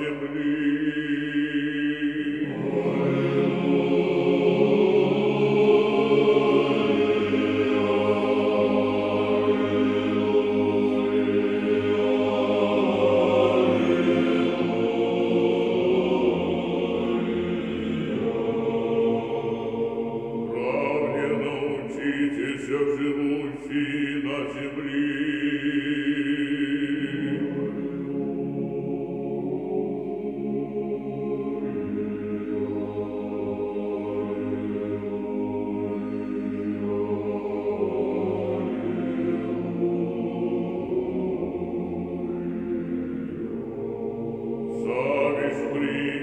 земли. glory.